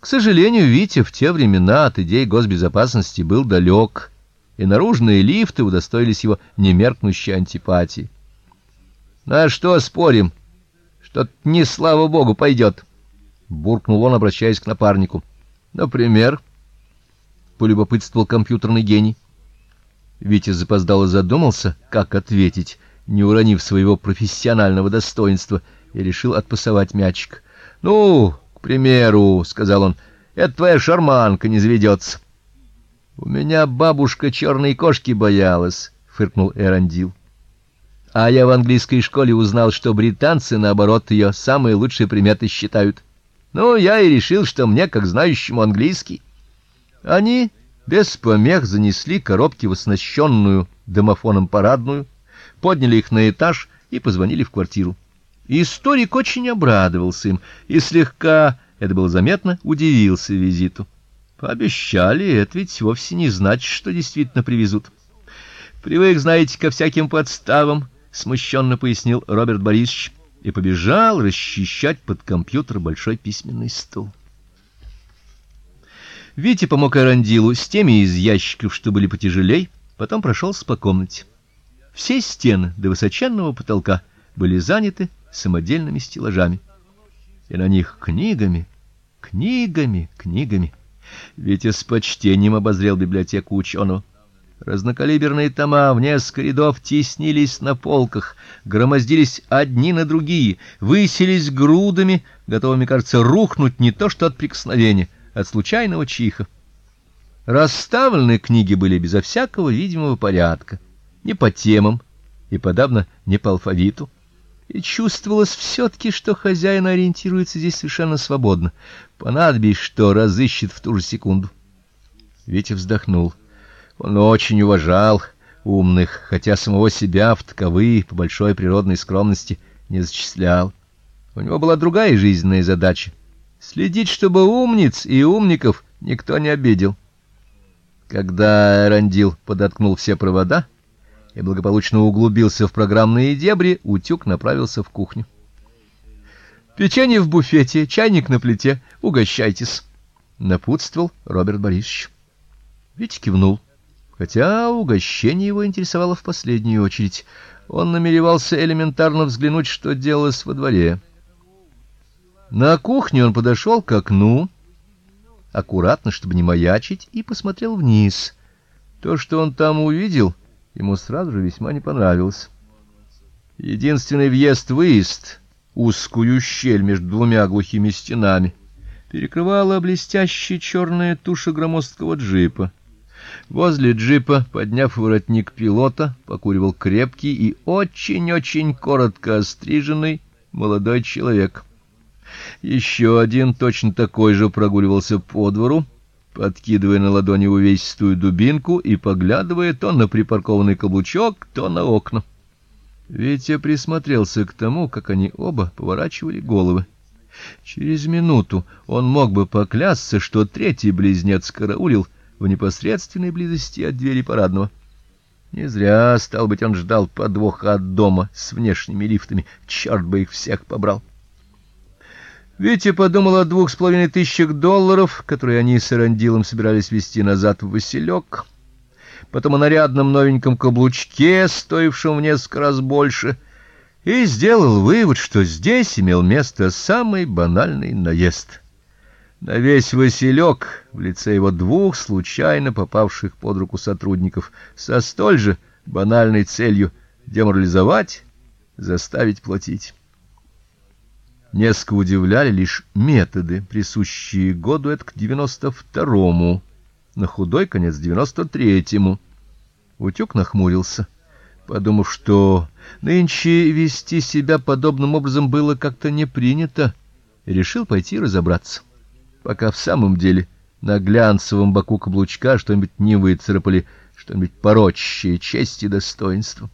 К сожалению, Витя в те времена от идей госбезопасности был далек, и наружные лифты удостоились его немеркнущей антипатии. "На что спорим? Что не слава богу пойдет?» — буркнул он, обращаясь к напарнику. "Например?" полюбопытствовал компьютерный гений. Витя запоздало задумался, как ответить, не уронив своего профессионального достоинства, и решил отпасовать мячик. "Ну, примеру, сказал он. "Это твоя шарманка не заведется». У меня бабушка черной кошки боялась, фыркнул Эрандил. А я в английской школе узнал, что британцы наоборот ее самые лучшие приметы считают. Ну, я и решил, что мне, как знающему английский, они без помех занесли коробки в оснащенную домофоном парадную, подняли их на этаж и позвонили в квартиру. Историк очень обрадовался им и слегка, это было заметно, удивился визиту. Пообещали, это ведь вовсе не значит, что действительно привезут. Привык, знаете, ко всяким подставам, смущенно пояснил Роберт Борисович и побежал расчищать под компьютер большой письменный стол. Витя помог Эрандилу с теми из ящиков, что были потяжелей, потом прошелся по комнате. Все стены до высоченного потолка были заняты самодельными стеллажами, и на них книгами, книгами, книгами. Витя с почтением обозрел библиотеку ученого. Разнокалиберные тома в несколько рядов теснились на полках, громоздились одни на другие, высились грудами, готовыми, кажется, рухнуть не то что от прикосновения, от случайного чиха. Расставлены книги были безо всякого видимого порядка, не по темам и подавно не по алфавиту. И чувствовалось все таки что хозяин ориентируется здесь совершенно свободно. Понадобись что, разыщет в ту же секунду. Витя вздохнул. Он очень уважал умных, хотя самого себя в таковые по большой природной скромности не зачислял. У него была другая жизненная задача следить, чтобы умниц и умников никто не обидел. Когда Рандил подоткнул все провода и благополучно углубился в программные дебри, утюг направился в кухню. Печенье в буфете, чайник на плите, угощайтесь, напутствовал Роберт Борисович. Витя кивнул, хотя угощение его интересовало в последнюю очередь. Он намеревался элементарно взглянуть, что делалось во дворе. На кухне он подошел к окну, аккуратно, чтобы не маячить, и посмотрел вниз. То, что он там увидел, ему сразу же весьма не понравилось. Единственный въезд-выезд, узкую щель между двумя глухими стенами, перекрывала блестящая черная туша громоздкого джипа. Возле джипа, подняв воротник пилота, покуривал крепкий и очень-очень коротко остриженный молодой человек. Еще один точно такой же прогуливался по двору, подкидывая на ладони увесистую дубинку и поглядывая то на припаркованный каблучок, то на окна. Витя присмотрелся к тому, как они оба поворачивали головы. Через минуту он мог бы поклясться, что третий близнец караулил в непосредственной близости от двери парадного. Не зря, стал быть, он ждал подвоха от дома с внешними лифтами. Черт бы их всех побрал. Витя подумал о двух с половиной тысячах долларов, которые они с Эрандилом собирались везти назад в Василек, потом о нарядном новеньком каблучке, стоившем в несколько раз больше, и сделал вывод, что здесь имел место самый банальный наезд. На весь Василек в лице его двух случайно попавших под руку сотрудников со столь же банальной целью деморализовать, заставить платить. Несколько удивляли лишь методы, присущие году это к девяносто второму, на худой конец девяносто третьему. Утюг нахмурился, подумав, что нынче вести себя подобным образом было как-то не принято, и решил пойти разобраться. Пока в самом деле на глянцевом боку каблучка что-нибудь не выцарапали, что-нибудь порочащее честь и достоинство.